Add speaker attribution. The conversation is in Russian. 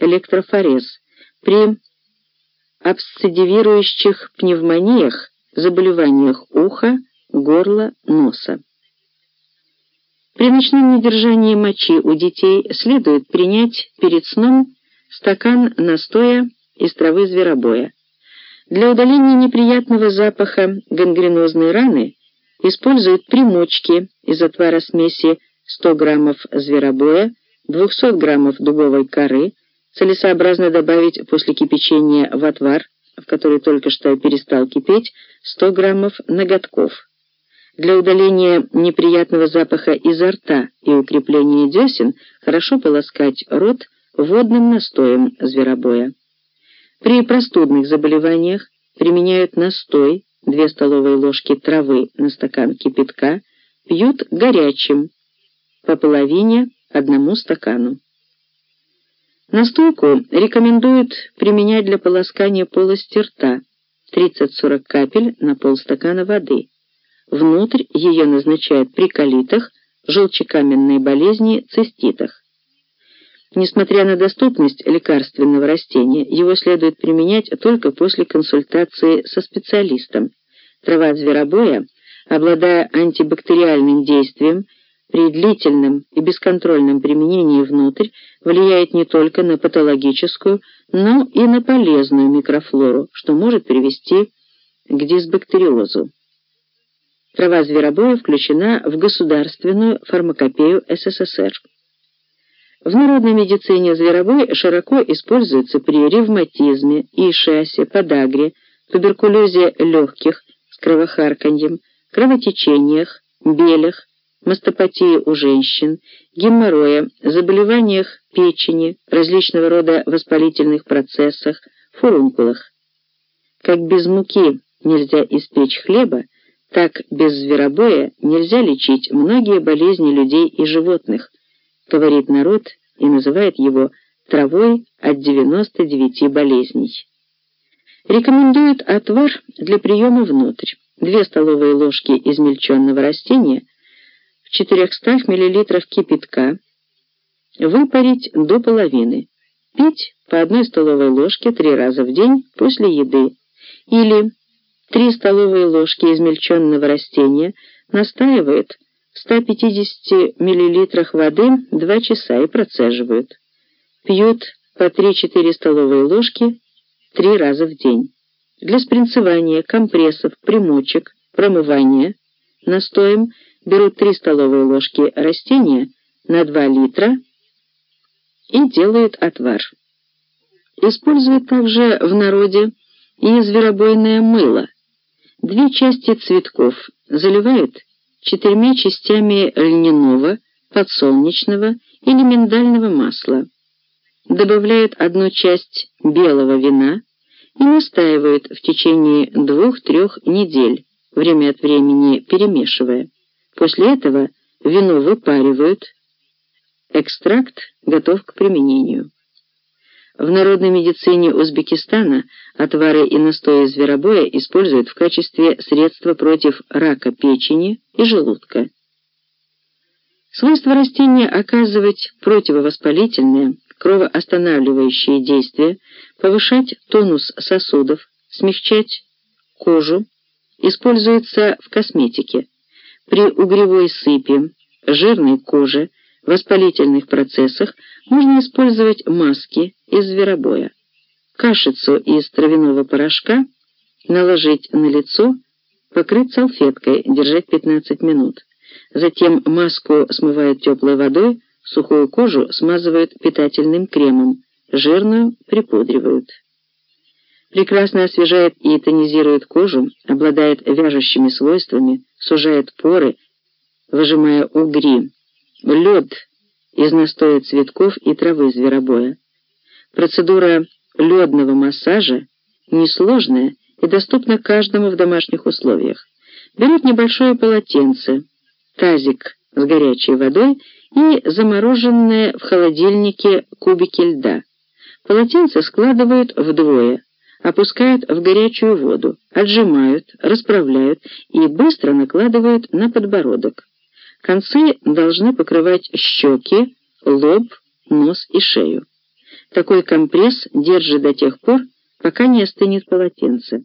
Speaker 1: электрофорез при абсцедивирующих пневмониях, заболеваниях уха, горла, носа. При ночном недержании мочи у детей следует принять перед сном стакан настоя из травы зверобоя. Для удаления неприятного запаха гангренозной раны используют примочки из отвара смеси 100 граммов зверобоя, 200 граммов дубовой коры, целесообразно добавить после кипячения в отвар, в который только что перестал кипеть, 100 граммов ноготков. Для удаления неприятного запаха изо рта и укрепления десен хорошо полоскать рот водным настоем зверобоя. При простудных заболеваниях применяют настой, 2 столовые ложки травы на стакан кипятка, пьют горячим, по половине одному стакану. Настойку рекомендуют применять для полоскания полости рта 30-40 капель на полстакана воды. Внутрь ее назначают при колитах, желчекаменной болезни, циститах. Несмотря на доступность лекарственного растения, его следует применять только после консультации со специалистом. Трава зверобоя, обладая антибактериальным действием, при длительном и бесконтрольном применении внутрь влияет не только на патологическую, но и на полезную микрофлору, что может привести к дисбактериозу. Трава зверобоя включена в государственную фармакопею СССР. В народной медицине зверобой широко используется при ревматизме, ишиасе, подагре, туберкулезе легких с кровохарканьем, кровотечениях, белях, мастопатии у женщин, геморроя, заболеваниях печени, различного рода воспалительных процессах, фурункулах. Как без муки нельзя испечь хлеба, так без зверобоя нельзя лечить многие болезни людей и животных, говорит народ и называет его травой от 99 болезней. Рекомендует отвар для приема внутрь. 2 столовые ложки измельченного растения в 400 мл кипятка выпарить до половины. Пить по одной столовой ложке три раза в день после еды. Или 3 столовые ложки измельченного растения настаивают 150 мл воды 2 часа и процеживают. Пьют по 3-4 столовые ложки 3 раза в день. Для спринцевания, компрессов, примочек, промывания настоем берут 3 столовые ложки растения на 2 литра и делают отвар. Используют также в народе и зверобойное мыло. Две части цветков заливают четырьмя частями льняного, подсолнечного или миндального масла, добавляют одну часть белого вина и настаивают в течение двух-трех недель, время от времени перемешивая. После этого вино выпаривают, экстракт готов к применению. В народной медицине Узбекистана отвары и настои зверобоя используют в качестве средства против рака печени и желудка. Свойство растения оказывать противовоспалительное, кровоостанавливающее действие, повышать тонус сосудов, смягчать кожу, используется в косметике. При угревой сыпи, жирной коже, воспалительных процессах можно использовать маски из зверобоя. Кашицу из травяного порошка наложить на лицо, покрыть салфеткой, держать 15 минут. Затем маску смывают теплой водой, сухую кожу смазывают питательным кремом, жирную припудривают. Прекрасно освежает и тонизирует кожу, обладает вяжущими свойствами, сужает поры, выжимая угри. Лед из настоя цветков и травы зверобоя. Процедура ледного массажа несложная и доступна каждому в домашних условиях. Берут небольшое полотенце, тазик с горячей водой и замороженные в холодильнике кубики льда. Полотенце складывают вдвое, опускают в горячую воду, отжимают, расправляют и быстро накладывают на подбородок. Концы должны покрывать щеки, лоб, нос и шею. Такой компресс держит до тех пор, пока не остынет полотенце.